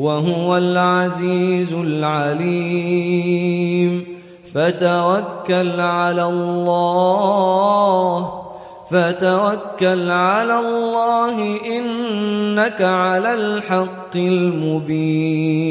وهو العزيز العليم. فتوكل على الله فتوكل على الله إنك على الحق المبين.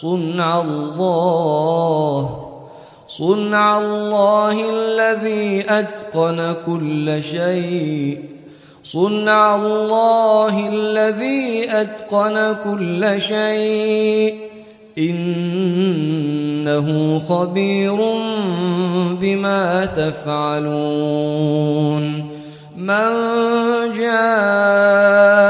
صنع الله. صنع الله الذي أتقن كل شيء. صنع الله الذي أتقن كل شيء. إنه خبير بما تفعلون. من جاء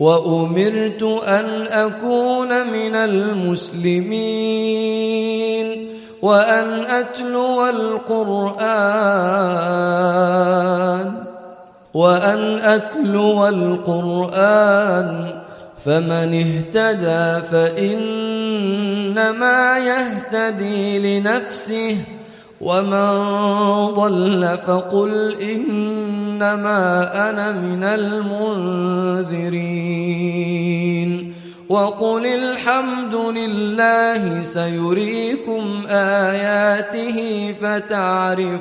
وأمرت أن أكون من المسلمين وأن أتلو القرآن وأن أتلو القرآن فمن اهتدى فإنما يهتدي لنفسه ومن ضل فقل إنما أنا من المنذرين. وقل الحمد لله سيريكم آياته فتعرفونها.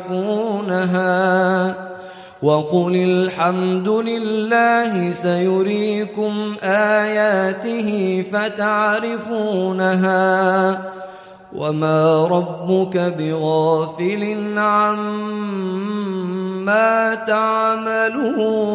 وقل الحمد لله سيريكم آياته فتعرفونها. وما ربك بغافل عما تعملون.